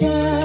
Yeah.